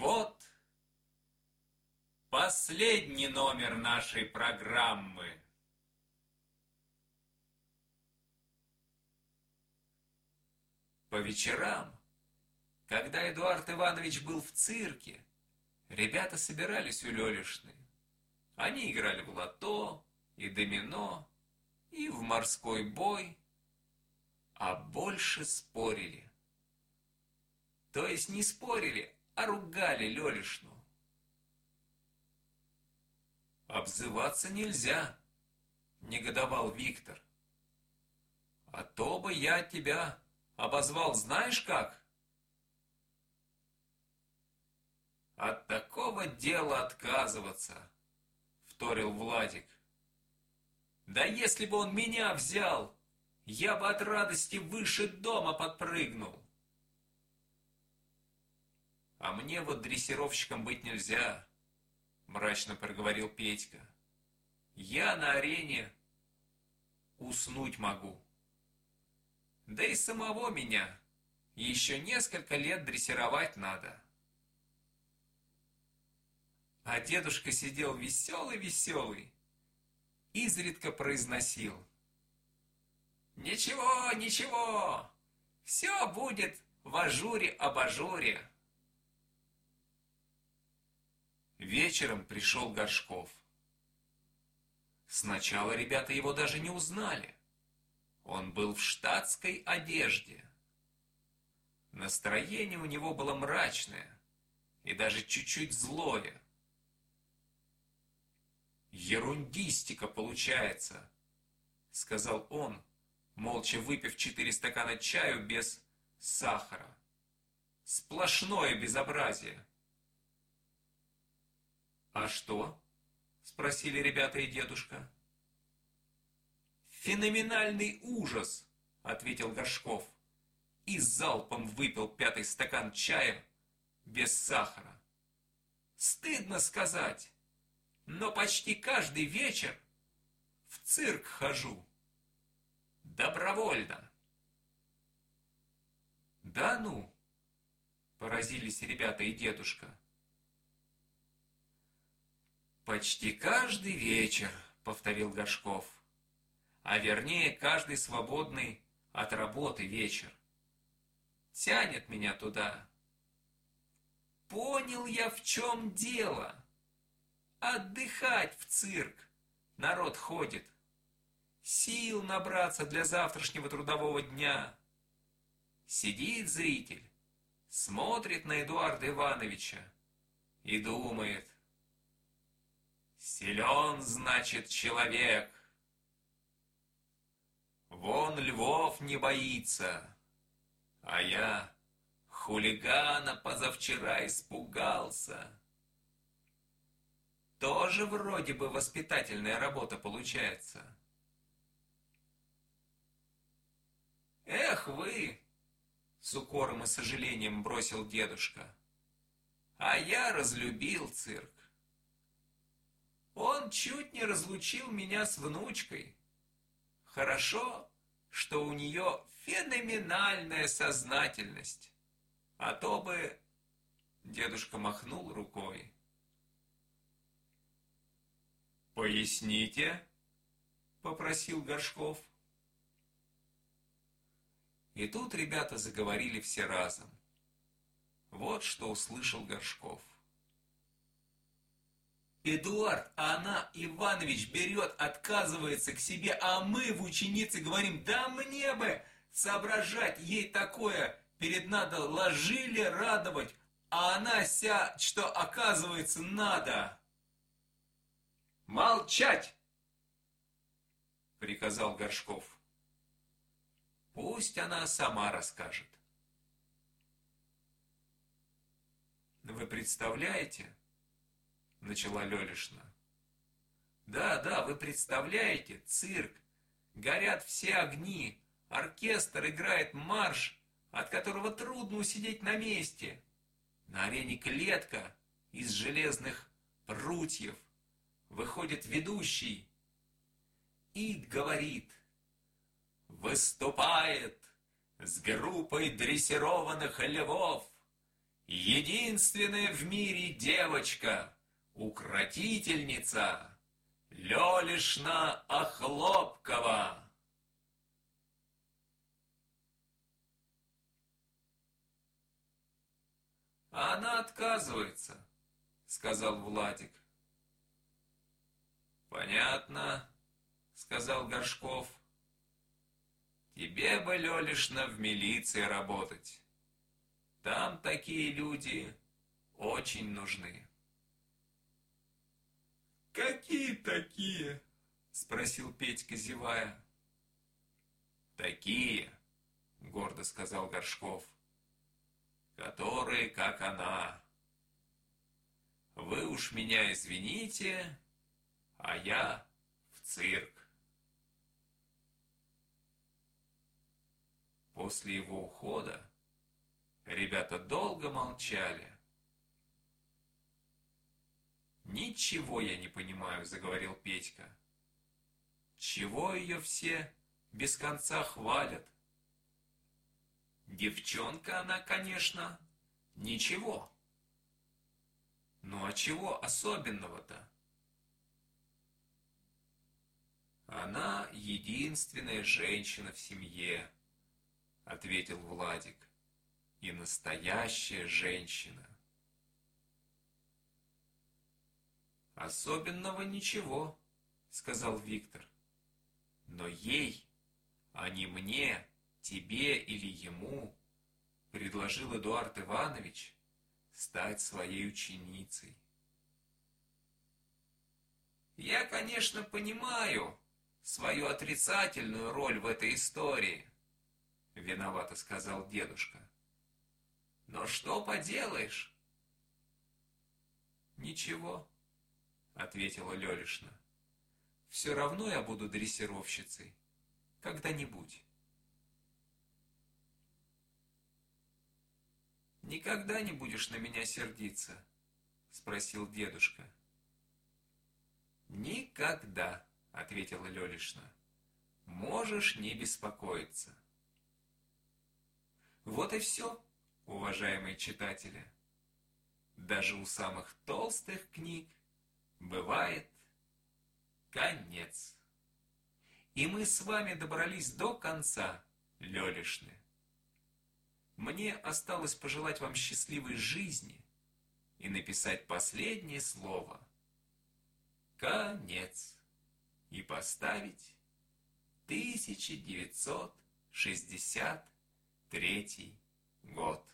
вот последний номер нашей программы. По вечерам, когда Эдуард Иванович был в цирке, ребята собирались у Лелишны. Они играли в лото и домино, и в морской бой, а больше спорили. То есть не спорили, а ругали Лелишну. «Обзываться нельзя», — негодовал Виктор. «А то бы я тебя обозвал знаешь как?» «От такого дела отказываться», — вторил Владик. «Да если бы он меня взял, я бы от радости выше дома подпрыгнул». «А мне вот дрессировщиком быть нельзя», — мрачно проговорил Петька. «Я на арене уснуть могу. Да и самого меня еще несколько лет дрессировать надо». А дедушка сидел веселый-веселый, изредка произносил. «Ничего, ничего, все будет в ажуре-абажуре». Вечером пришел Горшков. Сначала ребята его даже не узнали. Он был в штатской одежде. Настроение у него было мрачное и даже чуть-чуть злое. «Ерундистика получается», — сказал он, молча выпив четыре стакана чаю без сахара. «Сплошное безобразие». «А что?» — спросили ребята и дедушка. «Феноменальный ужас!» — ответил Горшков и залпом выпил пятый стакан чая без сахара. «Стыдно сказать, но почти каждый вечер в цирк хожу. Добровольно». «Да ну!» — поразились ребята и дедушка. «Почти каждый вечер», — повторил Горшков. «А вернее, каждый свободный от работы вечер. Тянет меня туда». «Понял я, в чем дело. Отдыхать в цирк. Народ ходит. Сил набраться для завтрашнего трудового дня». Сидит зритель, смотрит на Эдуарда Ивановича и думает — Силен, значит, человек. Вон львов не боится, а я хулигана позавчера испугался. Тоже вроде бы воспитательная работа получается. Эх вы, с укором и сожалением бросил дедушка, а я разлюбил цирк. Он чуть не разлучил меня с внучкой. Хорошо, что у нее феноменальная сознательность. А то бы... Дедушка махнул рукой. «Поясните», — попросил Горшков. И тут ребята заговорили все разом. Вот что услышал Горшков. Эдуард, она, Иванович, берет, отказывается к себе, а мы в ученице говорим, да мне бы соображать ей такое, перед надо ложили радовать, а она ся, что оказывается надо. Молчать! Приказал Горшков. Пусть она сама расскажет. Вы представляете, — начала Лелишна. «Да, да, вы представляете, цирк. Горят все огни, оркестр играет марш, от которого трудно усидеть на месте. На арене клетка из железных прутьев. Выходит ведущий. И говорит, выступает с группой дрессированных львов единственная в мире девочка, укротительница, Лёлишна Охлопкова. Она отказывается, сказал Владик. Понятно, сказал Горшков. Тебе бы, Лёлишна, в милиции работать. Там такие люди очень нужны. «Какие такие?» — спросил Петька, зевая. «Такие», — гордо сказал Горшков, — «которые, как она. Вы уж меня извините, а я в цирк». После его ухода ребята долго молчали. «Ничего я не понимаю», — заговорил Петька. «Чего ее все без конца хвалят?» «Девчонка она, конечно, ничего. Ну а чего особенного-то?» «Она единственная женщина в семье», — ответил Владик. «И настоящая женщина». «Особенного ничего», — сказал Виктор. «Но ей, а не мне, тебе или ему, предложил Эдуард Иванович стать своей ученицей». «Я, конечно, понимаю свою отрицательную роль в этой истории», — виновато сказал дедушка. «Но что поделаешь?» «Ничего», ответила Лелишна. Все равно я буду дрессировщицей. Когда-нибудь. «Никогда не будешь на меня сердиться?» — спросил дедушка. «Никогда», — ответила Лелишна. «Можешь не беспокоиться». Вот и все, уважаемые читатели. Даже у самых толстых книг бывает конец. И мы с вами добрались до конца, Лелишны. Мне осталось пожелать вам счастливой жизни и написать последнее слово. Конец. И поставить 1963 год.